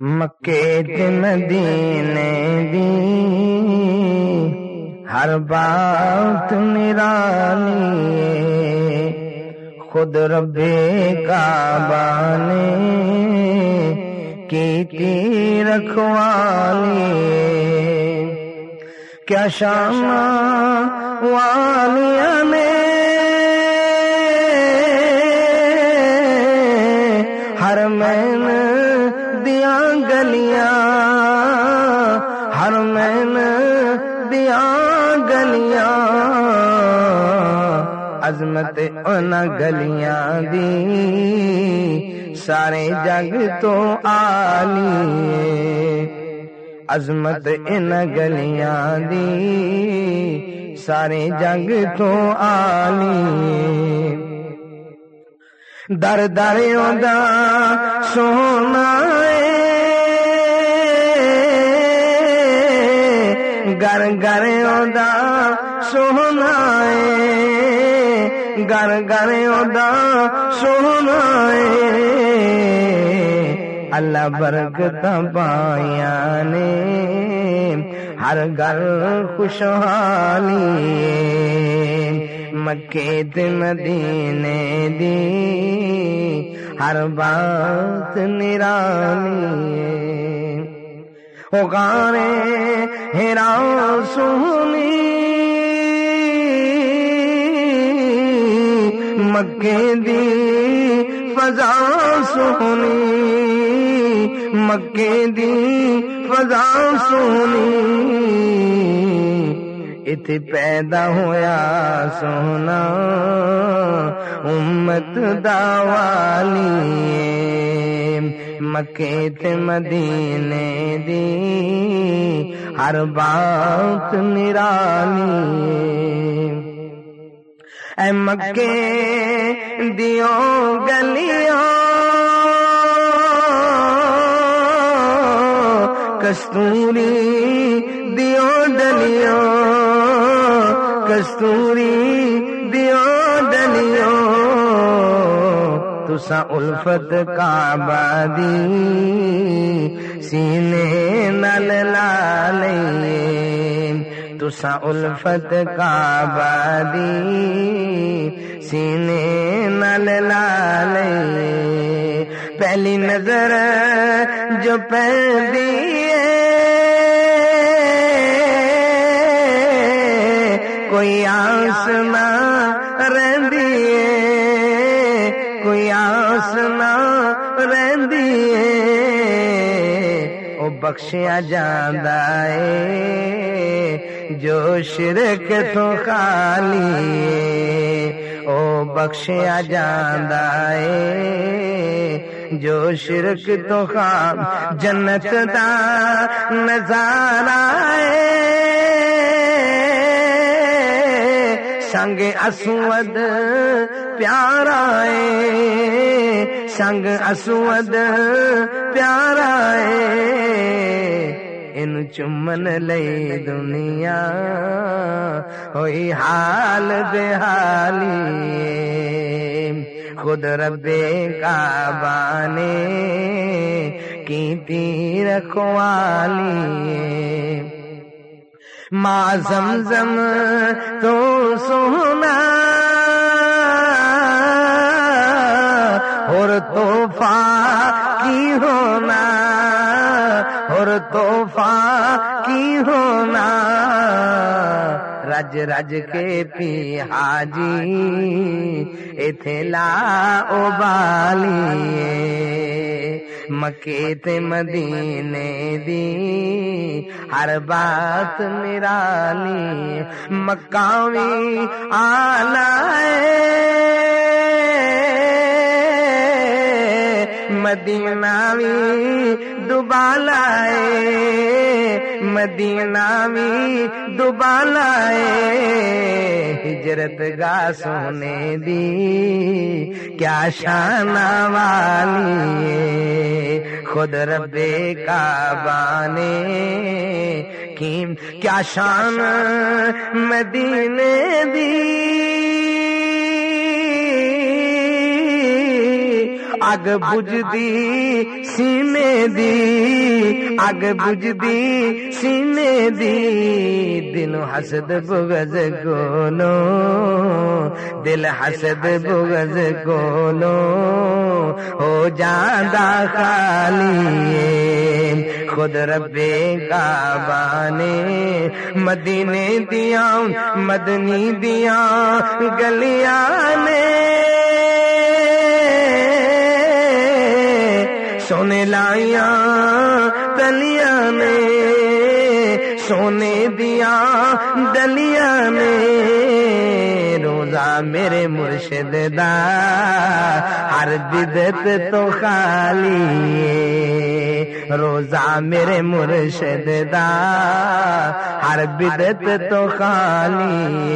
مکے تے مدینے دی ہر بات نرانی خود رب کعبہ نے کیتی رکھوالی کیا شام والیاں نے ہر مین عظمت ان گلیاں دی سارے جگ تو آلی عظمت ان گلیاں دی سارے جگ تو آلی در در دا سونا گر گر دا سونا گر گر دا سونا اللہ برکت پایا نے۔ ہر گل خوشحالی مکے تے مدینے دی ہر بات نرانی او گانے ہیرا سونی مکے دی فضا سونی مکے دی فضا سونی۔ اتنے پیدا ہویا سونا، امت داوالی مکے تے مدینے دی ہر بات نرالی اے مکے دیو گلیاں کستوری دیو ڈلیو کستوری دیو ڈلیو تسا الفت کعبہ دی سینے نل لالے تسا الفت کا بادی سینے نل لال پہلی نظر جو پہلی کوئی آسمان بخشیا جاندا ہے جو شرک تو خالی او بخشیا جاندا ہے جو شرک تو خام جنت دا نظارہ ہے سنگ اسود پیارا ہے سنگ اسود پیارا ہے ان چمن لئی دنیا ہوئی حال بے حالی خود رب کعبہ نے کیتی رکھوالی۔ ماں زمزم تو سونا اور توفا کی ہونا، اور توفا کی ہونا۔ رج رج کے پی حاجی، ایتھے لا ابالی مکے تے مدینے دی۔ ہر بات نرالی مکاوی آلہ مدینہ وی دوبالا مدینہ وی دوبالا ہجرت گا سونے دی۔ کیا شان والی خود رب کعبہ نے کیم، کیا شان مدینے دی؟ اگ بجدی سینے دی، اگ بجدی سینے دی۔ دل حسد بغض گولو دل حسد بغض گولو ہو جاندہ خالی خود رب کعبہ نے مدینے دیا، مدنی دیا، گلیاں نے۔ سونے لائیا تلیاں نے۔ سونے دیا دلیا نے۔ میرے مرشد دا، ہر بدت تو خالی روزہ میرے مرشد دا، ہر بدت تو خالی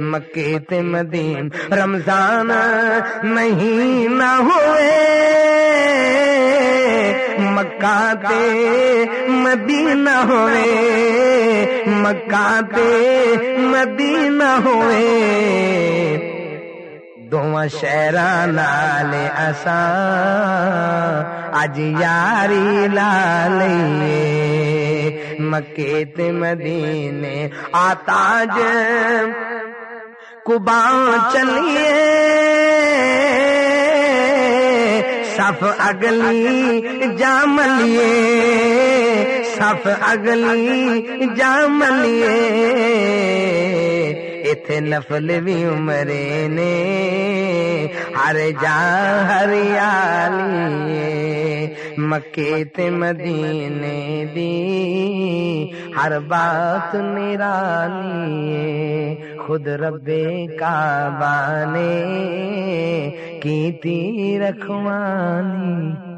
مکے تے مدین، رمضان نہیں نہ ہوئے۔ مکہ تے مدینہ ہوئے۔ مکہ تے مدینہ ہوئے۔ دونوں شہر لال اساں اج یاری لا لئیے مکے تے مدینے آتا کبا چلیے۔ صف اگلی جام لیے صف اگلی جام لیے اتے نفل بھی عمرے نے۔ ہر جا ہریالی مکے تے مدینے دی ہر بات نرالی خود رب کعبہ نے کیتی رکھوانی